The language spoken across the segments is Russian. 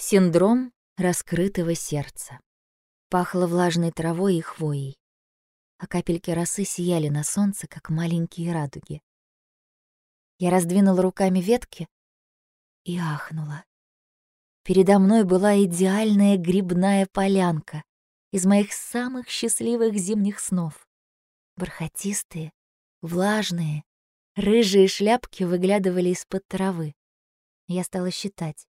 Синдром раскрытого сердца. Пахло влажной травой и хвоей, а капельки росы сияли на солнце, как маленькие радуги. Я раздвинула руками ветки и ахнула. Передо мной была идеальная грибная полянка из моих самых счастливых зимних снов. Бархатистые, влажные, рыжие шляпки выглядывали из-под травы. Я стала считать.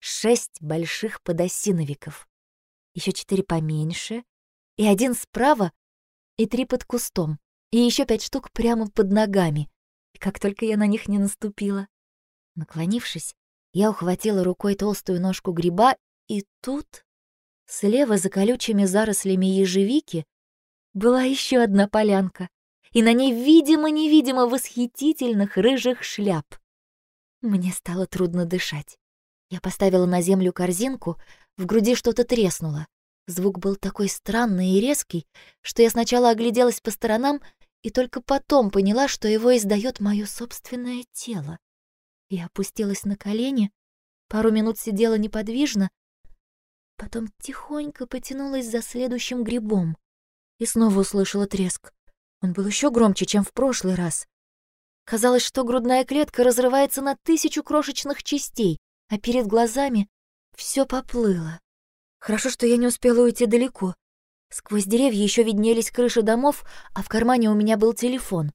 Шесть больших подосиновиков, еще четыре поменьше, и один справа, и три под кустом, и еще пять штук прямо под ногами, и как только я на них не наступила. Наклонившись, я ухватила рукой толстую ножку гриба, и тут, слева за колючими зарослями ежевики, была еще одна полянка, и на ней видимо-невидимо восхитительных рыжих шляп. Мне стало трудно дышать. Я поставила на землю корзинку, в груди что-то треснуло. Звук был такой странный и резкий, что я сначала огляделась по сторонам и только потом поняла, что его издает мое собственное тело. Я опустилась на колени, пару минут сидела неподвижно, потом тихонько потянулась за следующим грибом и снова услышала треск. Он был еще громче, чем в прошлый раз. Казалось, что грудная клетка разрывается на тысячу крошечных частей, а перед глазами все поплыло. Хорошо, что я не успела уйти далеко. Сквозь деревья еще виднелись крыши домов, а в кармане у меня был телефон.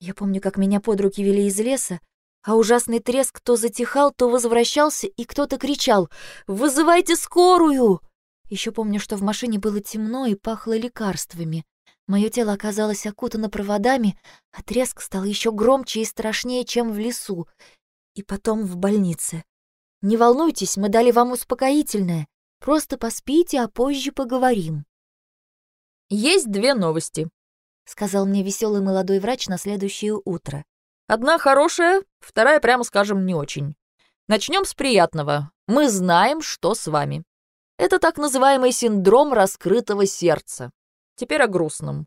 Я помню, как меня под руки вели из леса, а ужасный треск то затихал, то возвращался, и кто-то кричал «Вызывайте скорую!». Еще помню, что в машине было темно и пахло лекарствами. Мое тело оказалось окутано проводами, а треск стал еще громче и страшнее, чем в лесу. И потом в больнице. Не волнуйтесь, мы дали вам успокоительное. Просто поспите, а позже поговорим. Есть две новости, сказал мне веселый молодой врач на следующее утро. Одна хорошая, вторая, прямо скажем, не очень. Начнем с приятного. Мы знаем, что с вами. Это так называемый синдром раскрытого сердца. Теперь о грустном.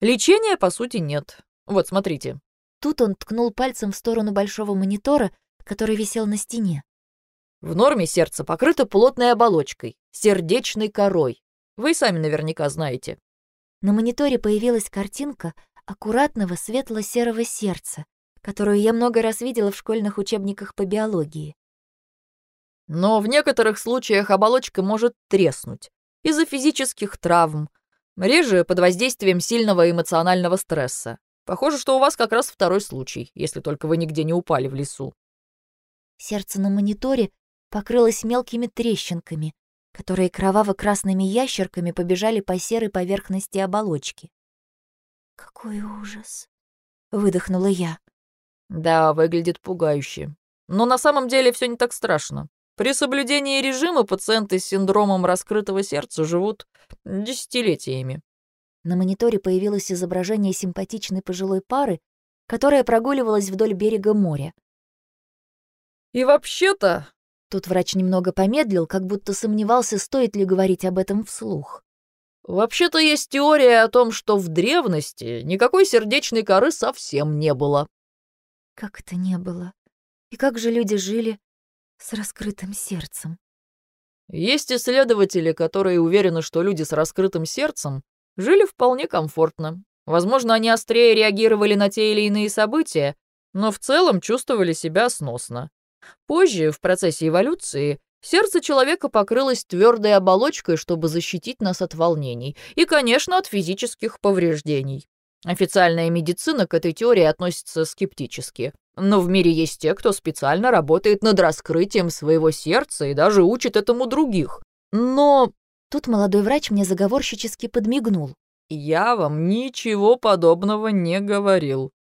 Лечения, по сути, нет. Вот, смотрите. Тут он ткнул пальцем в сторону большого монитора, который висел на стене. В норме сердце покрыто плотной оболочкой, сердечной корой. Вы сами наверняка знаете. На мониторе появилась картинка аккуратного светло-серого сердца, которую я много раз видела в школьных учебниках по биологии. Но в некоторых случаях оболочка может треснуть из-за физических травм, реже под воздействием сильного эмоционального стресса. Похоже, что у вас как раз второй случай, если только вы нигде не упали в лесу. Сердце на мониторе покрылась мелкими трещинками, которые кроваво-красными ящерками побежали по серой поверхности оболочки. «Какой ужас!» — выдохнула я. «Да, выглядит пугающе. Но на самом деле все не так страшно. При соблюдении режима пациенты с синдромом раскрытого сердца живут десятилетиями». На мониторе появилось изображение симпатичной пожилой пары, которая прогуливалась вдоль берега моря. «И вообще-то Тут врач немного помедлил, как будто сомневался, стоит ли говорить об этом вслух. «Вообще-то есть теория о том, что в древности никакой сердечной коры совсем не было». «Как это не было? И как же люди жили с раскрытым сердцем?» Есть исследователи, которые уверены, что люди с раскрытым сердцем жили вполне комфортно. Возможно, они острее реагировали на те или иные события, но в целом чувствовали себя сносно. Позже, в процессе эволюции, сердце человека покрылось твердой оболочкой, чтобы защитить нас от волнений и, конечно, от физических повреждений. Официальная медицина к этой теории относится скептически. Но в мире есть те, кто специально работает над раскрытием своего сердца и даже учит этому других. Но... Тут молодой врач мне заговорщически подмигнул. «Я вам ничего подобного не говорил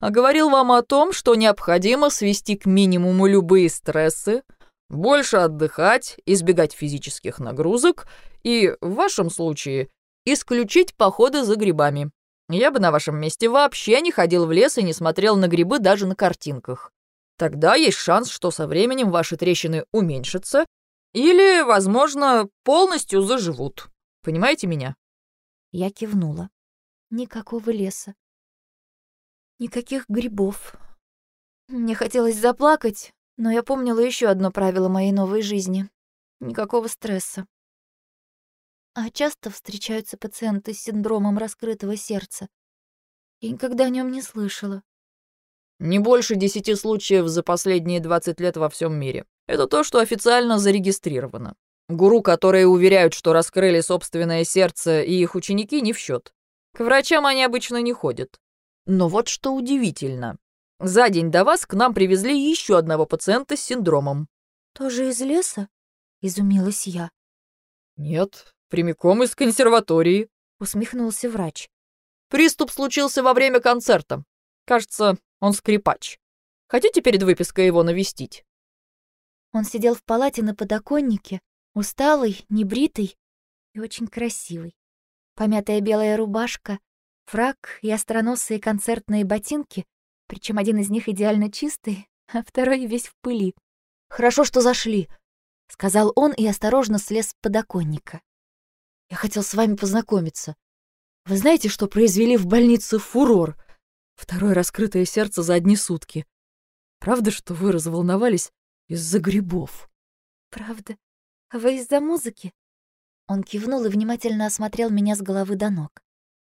а говорил вам о том, что необходимо свести к минимуму любые стрессы, больше отдыхать, избегать физических нагрузок и, в вашем случае, исключить походы за грибами. Я бы на вашем месте вообще не ходил в лес и не смотрел на грибы даже на картинках. Тогда есть шанс, что со временем ваши трещины уменьшатся или, возможно, полностью заживут. Понимаете меня? Я кивнула. Никакого леса, Никаких грибов. Мне хотелось заплакать, но я помнила еще одно правило моей новой жизни. Никакого стресса. А часто встречаются пациенты с синдромом раскрытого сердца. Я никогда о нем не слышала. Не больше десяти случаев за последние 20 лет во всем мире. Это то, что официально зарегистрировано. Гуру, которые уверяют, что раскрыли собственное сердце, и их ученики не в счет. К врачам они обычно не ходят. Но вот что удивительно. За день до вас к нам привезли еще одного пациента с синдромом. «Тоже из леса?» — изумилась я. «Нет, прямиком из консерватории», — усмехнулся врач. «Приступ случился во время концерта. Кажется, он скрипач. Хотите перед выпиской его навестить?» Он сидел в палате на подоконнике, усталый, небритый и очень красивый. Помятая белая рубашка, фрак и остроносые концертные ботинки, причем один из них идеально чистый, а второй весь в пыли. «Хорошо, что зашли», — сказал он и осторожно слез с подоконника. «Я хотел с вами познакомиться. Вы знаете, что произвели в больнице фурор? Второе раскрытое сердце за одни сутки. Правда, что вы разволновались из-за грибов?» «Правда? А вы из-за музыки?» Он кивнул и внимательно осмотрел меня с головы до ног.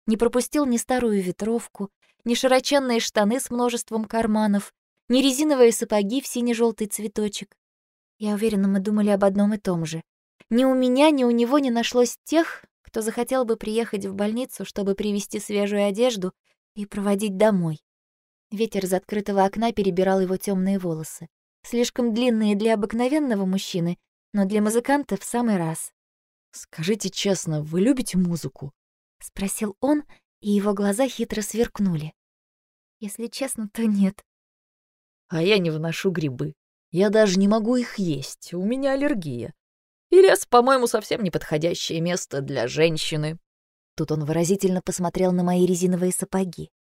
Не пропустил ни старую ветровку, ни широченные штаны с множеством карманов, ни резиновые сапоги в сине-желтый цветочек. Я уверена, мы думали об одном и том же. Ни у меня, ни у него не нашлось тех, кто захотел бы приехать в больницу, чтобы привезти свежую одежду и проводить домой. Ветер из открытого окна перебирал его темные волосы. Слишком длинные для обыкновенного мужчины, но для музыканта в самый раз. «Скажите честно, вы любите музыку?» — спросил он, и его глаза хитро сверкнули. «Если честно, то нет», а я не вношу грибы. Я даже не могу их есть, у меня аллергия. И лес, по-моему, совсем неподходящее место для женщины. Тут он выразительно посмотрел на мои резиновые сапоги.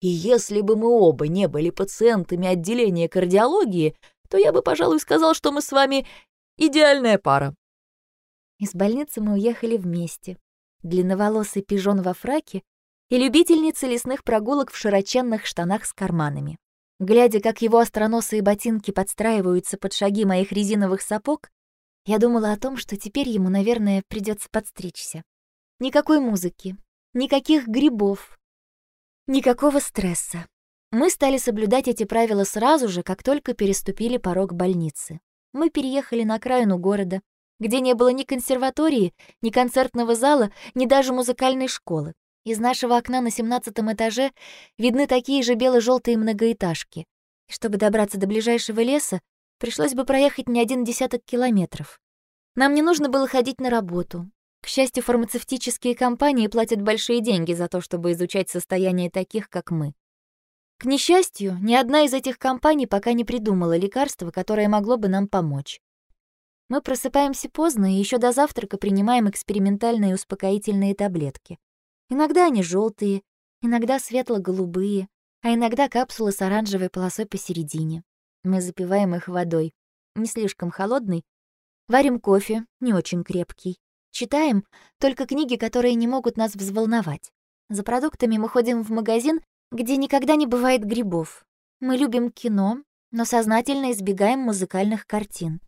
И если бы мы оба не были пациентами отделения кардиологии, то я бы, пожалуй, сказал, что мы с вами идеальная пара. Из больницы мы уехали вместе. Длинноволосый пижон во фраке и любительница лесных прогулок в широченных штанах с карманами. Глядя, как его остроносые ботинки подстраиваются под шаги моих резиновых сапог, я думала о том, что теперь ему, наверное, придется подстричься. Никакой музыки, никаких грибов, никакого стресса. Мы стали соблюдать эти правила сразу же, как только переступили порог больницы. Мы переехали на окраину города, где не было ни консерватории, ни концертного зала, ни даже музыкальной школы. Из нашего окна на семнадцатом этаже видны такие же бело-желтые многоэтажки. Чтобы добраться до ближайшего леса, пришлось бы проехать не один десяток километров. Нам не нужно было ходить на работу. К счастью, фармацевтические компании платят большие деньги за то, чтобы изучать состояние таких, как мы. К несчастью, ни одна из этих компаний пока не придумала лекарства, которое могло бы нам помочь. Мы просыпаемся поздно и еще до завтрака принимаем экспериментальные успокоительные таблетки. Иногда они желтые, иногда светло-голубые, а иногда капсулы с оранжевой полосой посередине. Мы запиваем их водой, не слишком холодной, варим кофе, не очень крепкий. Читаем только книги, которые не могут нас взволновать. За продуктами мы ходим в магазин, где никогда не бывает грибов. Мы любим кино, но сознательно избегаем музыкальных картин.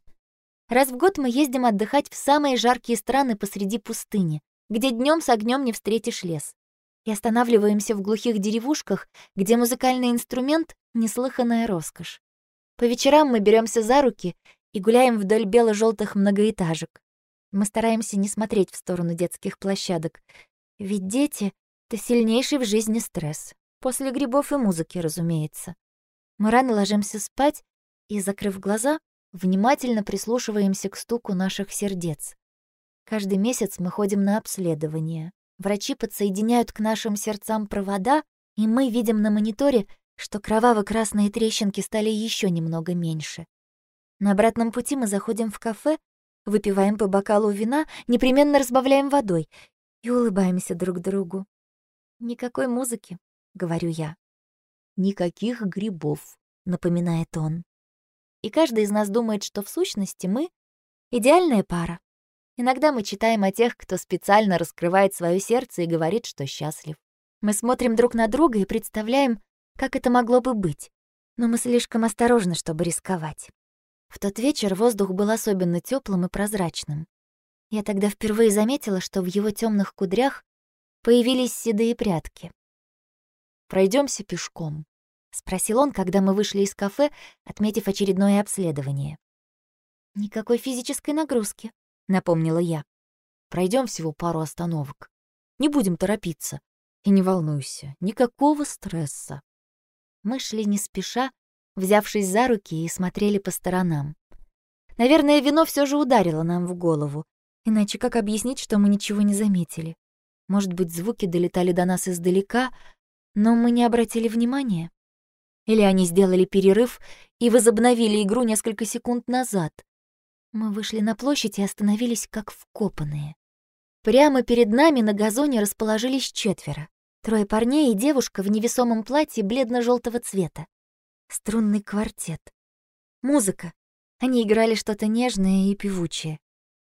Раз в год мы ездим отдыхать в самые жаркие страны посреди пустыни, где днем с огнем не встретишь лес. И останавливаемся в глухих деревушках, где музыкальный инструмент — неслыханная роскошь. По вечерам мы беремся за руки и гуляем вдоль бело желтых многоэтажек. Мы стараемся не смотреть в сторону детских площадок, ведь дети — это сильнейший в жизни стресс. После грибов и музыки, разумеется. Мы рано ложимся спать и, закрыв глаза, внимательно прислушиваемся к стуку наших сердец. Каждый месяц мы ходим на обследование. Врачи подсоединяют к нашим сердцам провода, и мы видим на мониторе, что кроваво-красные трещинки стали еще немного меньше. На обратном пути мы заходим в кафе, выпиваем по бокалу вина, непременно разбавляем водой и улыбаемся друг другу. «Никакой музыки», — говорю я. «Никаких грибов», — напоминает он. И каждый из нас думает, что в сущности мы — идеальная пара. Иногда мы читаем о тех, кто специально раскрывает свое сердце и говорит, что счастлив. Мы смотрим друг на друга и представляем, как это могло бы быть. Но мы слишком осторожны, чтобы рисковать. В тот вечер воздух был особенно теплым и прозрачным. Я тогда впервые заметила, что в его темных кудрях появились седые прядки. Пройдемся пешком», — спросил он, когда мы вышли из кафе, отметив очередное обследование. «Никакой физической нагрузки», — напомнила я. Пройдем всего пару остановок. Не будем торопиться. И не волнуйся, никакого стресса». Мы шли не спеша, взявшись за руки и смотрели по сторонам. Наверное, вино все же ударило нам в голову. Иначе как объяснить, что мы ничего не заметили? Может быть, звуки долетали до нас издалека, но мы не обратили внимания? Или они сделали перерыв и возобновили игру несколько секунд назад? Мы вышли на площадь и остановились как вкопанные. Прямо перед нами на газоне расположились четверо. Трое парней и девушка в невесомом платье бледно желтого цвета. Струнный квартет. Музыка. Они играли что-то нежное и певучее.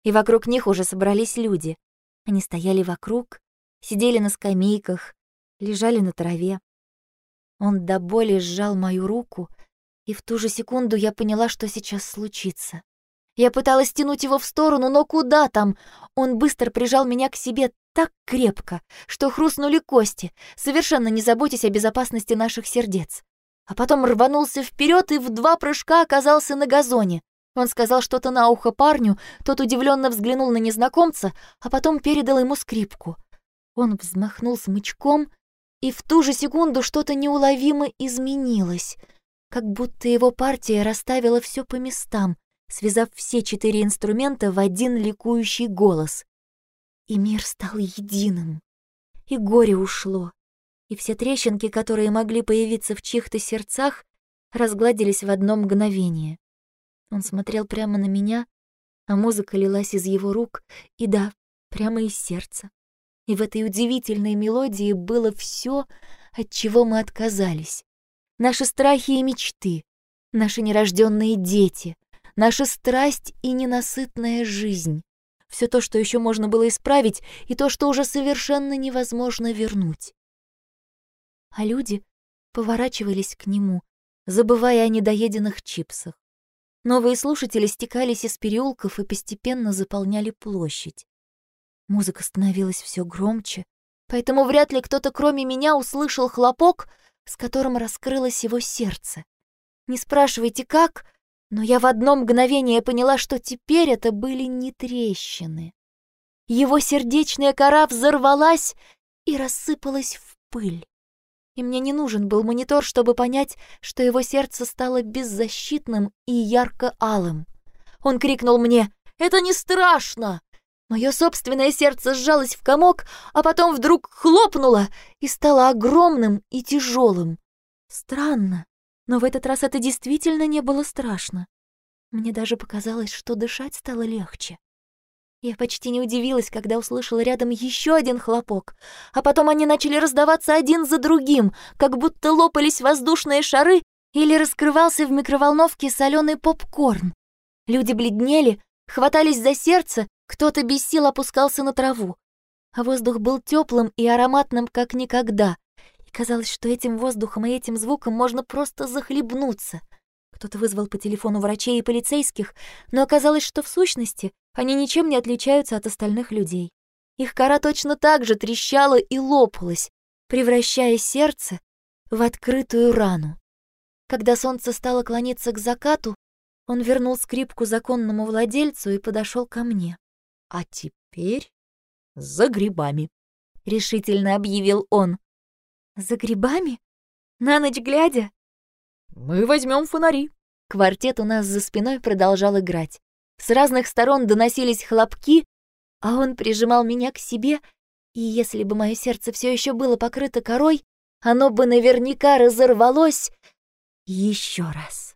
И вокруг них уже собрались люди. Они стояли вокруг, сидели на скамейках, лежали на траве. Он до боли сжал мою руку, и в ту же секунду я поняла, что сейчас случится. Я пыталась тянуть его в сторону, но куда там? Он быстро прижал меня к себе так крепко, что хрустнули кости, совершенно не заботясь о безопасности наших сердец. А потом рванулся вперед и в два прыжка оказался на газоне. Он сказал что-то на ухо парню, тот удивленно взглянул на незнакомца, а потом передал ему скрипку. Он взмахнул смычком, и в ту же секунду что-то неуловимо изменилось, как будто его партия расставила все по местам, связав все четыре инструмента в один ликующий голос. И мир стал единым. И горе ушло. И все трещинки, которые могли появиться в чьих-то сердцах, разгладились в одно мгновение. Он смотрел прямо на меня, а музыка лилась из его рук, и да, прямо из сердца. И в этой удивительной мелодии было все, от чего мы отказались. Наши страхи и мечты, наши нерожденные дети, наша страсть и ненасытная жизнь. Все то, что еще можно было исправить, и то, что уже совершенно невозможно вернуть. А люди поворачивались к нему, забывая о недоеденных чипсах. Новые слушатели стекались из переулков и постепенно заполняли площадь. Музыка становилась все громче, поэтому вряд ли кто-то кроме меня услышал хлопок, с которым раскрылось его сердце. Не спрашивайте, как, но я в одно мгновение поняла, что теперь это были не трещины. Его сердечная кора взорвалась и рассыпалась в пыль. И мне не нужен был монитор, чтобы понять, что его сердце стало беззащитным и ярко-алым. Он крикнул мне «Это не страшно!» Мое собственное сердце сжалось в комок, а потом вдруг хлопнуло и стало огромным и тяжелым. Странно, но в этот раз это действительно не было страшно. Мне даже показалось, что дышать стало легче. Я почти не удивилась, когда услышала рядом еще один хлопок, а потом они начали раздаваться один за другим, как будто лопались воздушные шары или раскрывался в микроволновке соленый попкорн. Люди бледнели, хватались за сердце, кто-то без сил опускался на траву. А воздух был теплым и ароматным, как никогда, Казалось, что этим воздухом и этим звуком можно просто захлебнуться. Кто-то вызвал по телефону врачей и полицейских, но оказалось, что в сущности они ничем не отличаются от остальных людей. Их кора точно так же трещала и лопалась, превращая сердце в открытую рану. Когда солнце стало клониться к закату, он вернул скрипку законному владельцу и подошел ко мне. «А теперь за грибами», — решительно объявил он. За грибами? На ночь глядя? Мы возьмем фонари. Квартет у нас за спиной продолжал играть. С разных сторон доносились хлопки, а он прижимал меня к себе, и если бы мое сердце все еще было покрыто корой, оно бы наверняка разорвалось еще раз.